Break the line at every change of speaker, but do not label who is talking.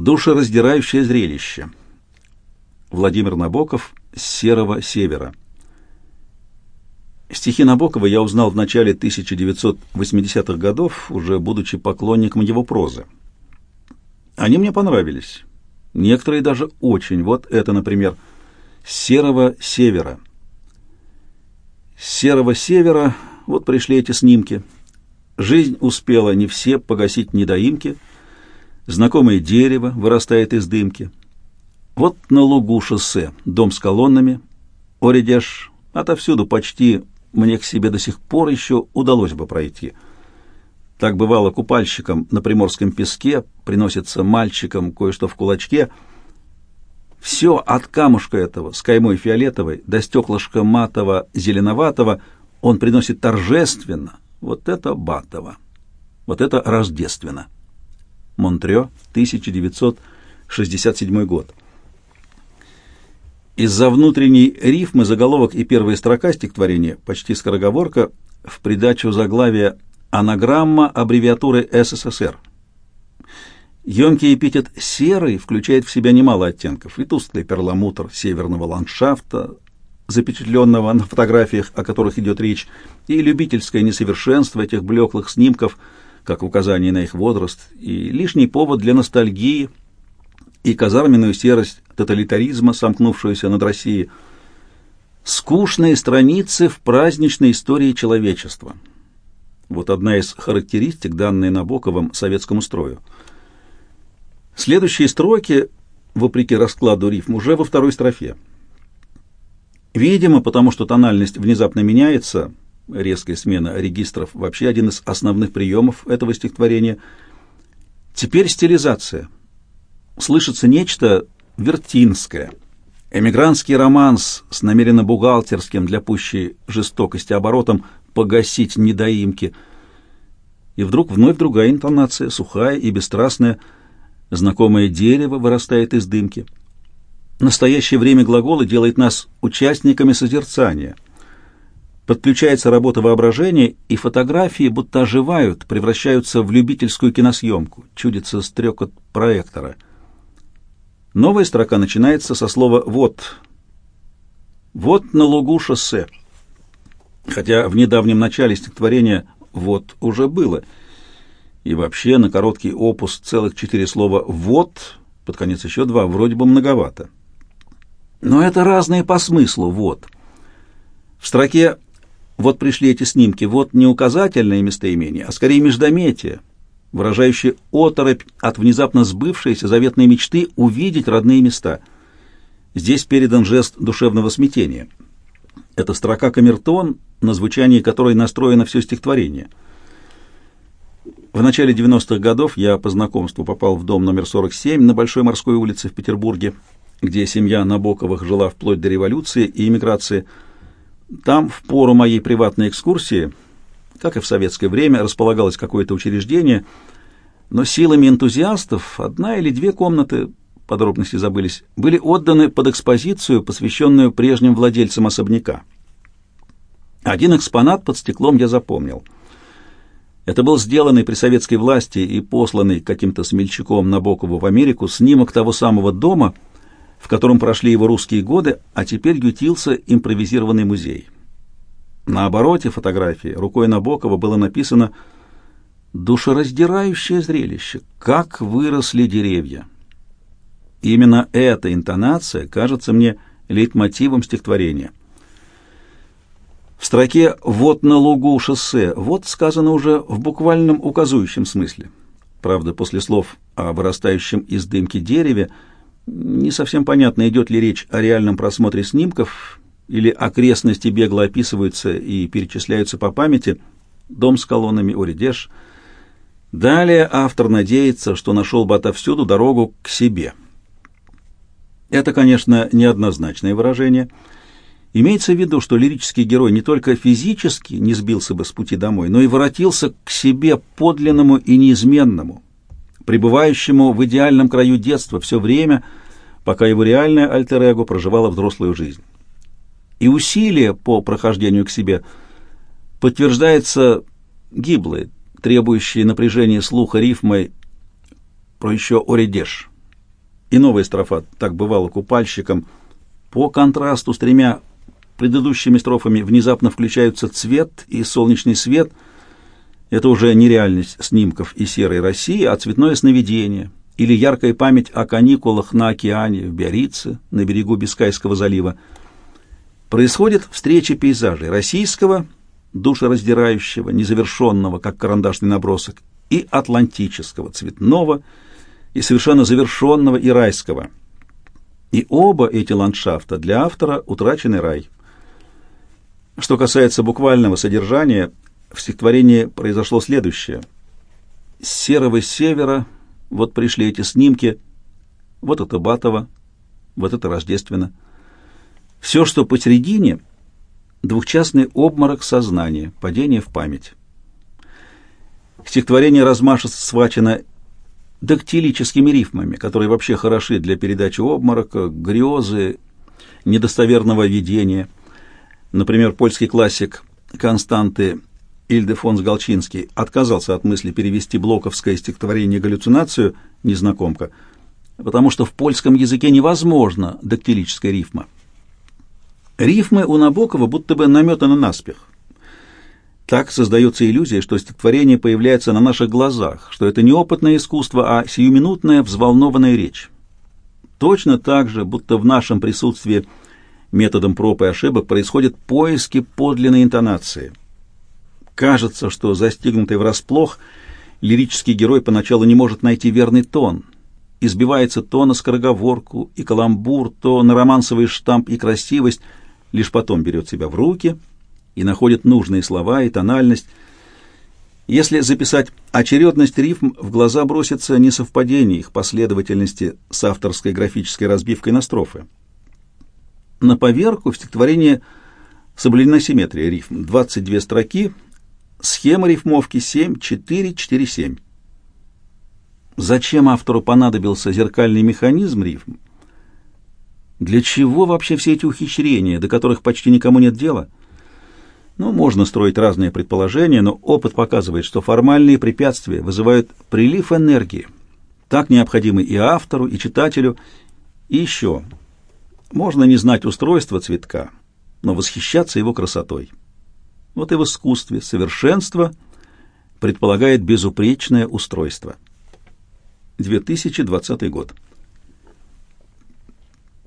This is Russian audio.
Душераздирающее зрелище. Владимир Набоков с Серого Севера. Стихи Набокова я узнал в начале 1980-х годов, уже будучи поклонником его прозы. Они мне понравились. Некоторые даже очень. Вот это, например, «С серого севера». С серого севера вот пришли эти снимки. Жизнь успела не все погасить недоимки. Знакомое дерево вырастает из дымки. Вот на лугу шоссе, дом с колоннами. Оредеж, отовсюду почти мне к себе до сих пор еще удалось бы пройти. Так бывало купальщикам на приморском песке, приносится мальчикам кое-что в кулачке. Все от камушка этого, с каймой фиолетовой, до стеклышка матового, зеленоватого, он приносит торжественно. Вот это батово, вот это рождественно. Монтрё, 1967 год. Из-за внутренней рифмы заголовок и первая строка стихотворения, почти скороговорка, в придачу заглавия «Анаграмма аббревиатуры СССР». Емкий эпитет «серый» включает в себя немало оттенков, и тусклый перламутр северного ландшафта, запечатленного на фотографиях, о которых идет речь, и любительское несовершенство этих блеклых снимков, как указание на их возраст, и лишний повод для ностальгии – и казарменную серость тоталитаризма, сомкнувшуюся над Россией. Скучные страницы в праздничной истории человечества. Вот одна из характеристик, данной Набоковым советскому строю. Следующие строки, вопреки раскладу рифм, уже во второй строфе. Видимо, потому что тональность внезапно меняется, резкая смена регистров вообще один из основных приемов этого стихотворения. Теперь стилизация – слышится нечто вертинское. Эмигрантский романс с намеренно бухгалтерским для пущей жестокости оборотом погасить недоимки. И вдруг вновь другая интонация, сухая и бесстрастная. Знакомое дерево вырастает из дымки. Настоящее время глагола делает нас участниками созерцания. Подключается работа воображения, и фотографии будто оживают, превращаются в любительскую киносъемку. Чудится стрекот проектора — Новая строка начинается со слова «вот». «Вот на лугу шоссе». Хотя в недавнем начале стихотворения «вот» уже было. И вообще на короткий опус целых четыре слова «вот», под конец еще два, вроде бы многовато. Но это разные по смыслу «вот». В строке «вот пришли эти снимки», «вот» не указательное местоимение, а скорее междометие – выражающий оторопь от внезапно сбывшейся заветной мечты увидеть родные места. Здесь передан жест душевного смятения. Это строка камертон, на звучании которой настроено все стихотворение. В начале 90-х годов я по знакомству попал в дом номер 47 на Большой морской улице в Петербурге, где семья Набоковых жила вплоть до революции и эмиграции. Там, в пору моей приватной экскурсии, как и в советское время, располагалось какое-то учреждение, но силами энтузиастов одна или две комнаты, подробности забылись, были отданы под экспозицию, посвященную прежним владельцам особняка. Один экспонат под стеклом я запомнил. Это был сделанный при советской власти и посланный каким-то смельчаком Набокову в Америку снимок того самого дома, в котором прошли его русские годы, а теперь ютился импровизированный музей. На обороте фотографии рукой Набокова было написано «Душераздирающее зрелище! Как выросли деревья!» Именно эта интонация кажется мне лейтмотивом стихотворения. В строке «Вот на лугу шоссе» «вот» сказано уже в буквальном указующем смысле. Правда, после слов о вырастающем из дымки дереве не совсем понятно, идет ли речь о реальном просмотре снимков или окрестности бегло описываются и перечисляются по памяти, дом с колоннами Оридеш. Далее автор надеется, что нашел бы отовсюду дорогу к себе. Это, конечно, неоднозначное выражение. Имеется в виду, что лирический герой не только физически не сбился бы с пути домой, но и воротился к себе подлинному и неизменному, пребывающему в идеальном краю детства все время, пока его реальное альтер-эго проживало взрослую жизнь и усилия по прохождению к себе подтверждается гиблые, требующие напряжения слуха рифмой про еще оредеш. И новая строфа «Так бывало купальщиком» по контрасту с тремя предыдущими строфами внезапно включаются цвет и солнечный свет. Это уже не реальность снимков и серой России, а цветное сновидение или яркая память о каникулах на океане, в Биорице, на берегу Бискайского залива. Происходит встреча пейзажей российского, душераздирающего, незавершенного, как карандашный набросок, и атлантического, цветного и совершенно завершенного и райского. И оба эти ландшафта для автора утраченный рай. Что касается буквального содержания, в стихотворении произошло следующее. С серого севера вот пришли эти снимки, вот это Батово, вот это Рождественно. Все, что посередине, двухчастный обморок сознания, падение в память. Стихотворение размашисто схвачено дактилическими рифмами, которые вообще хороши для передачи обморока, грезы, недостоверного видения. Например, польский классик Константы Ильдефонс Галчинский отказался от мысли перевести блоковское стихотворение «Галлюцинацию» «Незнакомка», потому что в польском языке невозможно дактилическая рифма. Рифмы у Набокова будто бы наметаны наспех. Так создается иллюзия, что стихотворение появляется на наших глазах, что это не опытное искусство, а сиюминутная взволнованная речь. Точно так же, будто в нашем присутствии методом проб и ошибок происходят поиски подлинной интонации. Кажется, что застигнутый врасплох лирический герой поначалу не может найти верный тон, избивается то на скороговорку и каламбур, то на романсовый штамп и красивость, лишь потом берет себя в руки – и находит нужные слова и тональность. Если записать очередность рифм, в глаза бросится несовпадение их последовательности с авторской графической разбивкой на строфы. На поверку в стихотворении соблюдена симметрия рифм. 22 строки, схема рифмовки 7, 4, 4, 7. Зачем автору понадобился зеркальный механизм рифм? Для чего вообще все эти ухищрения, до которых почти никому нет дела? Ну, можно строить разные предположения, но опыт показывает, что формальные препятствия вызывают прилив энергии, так необходимый и автору, и читателю. И еще, можно не знать устройства цветка, но восхищаться его красотой. Вот и в искусстве совершенство предполагает безупречное устройство. 2020 год.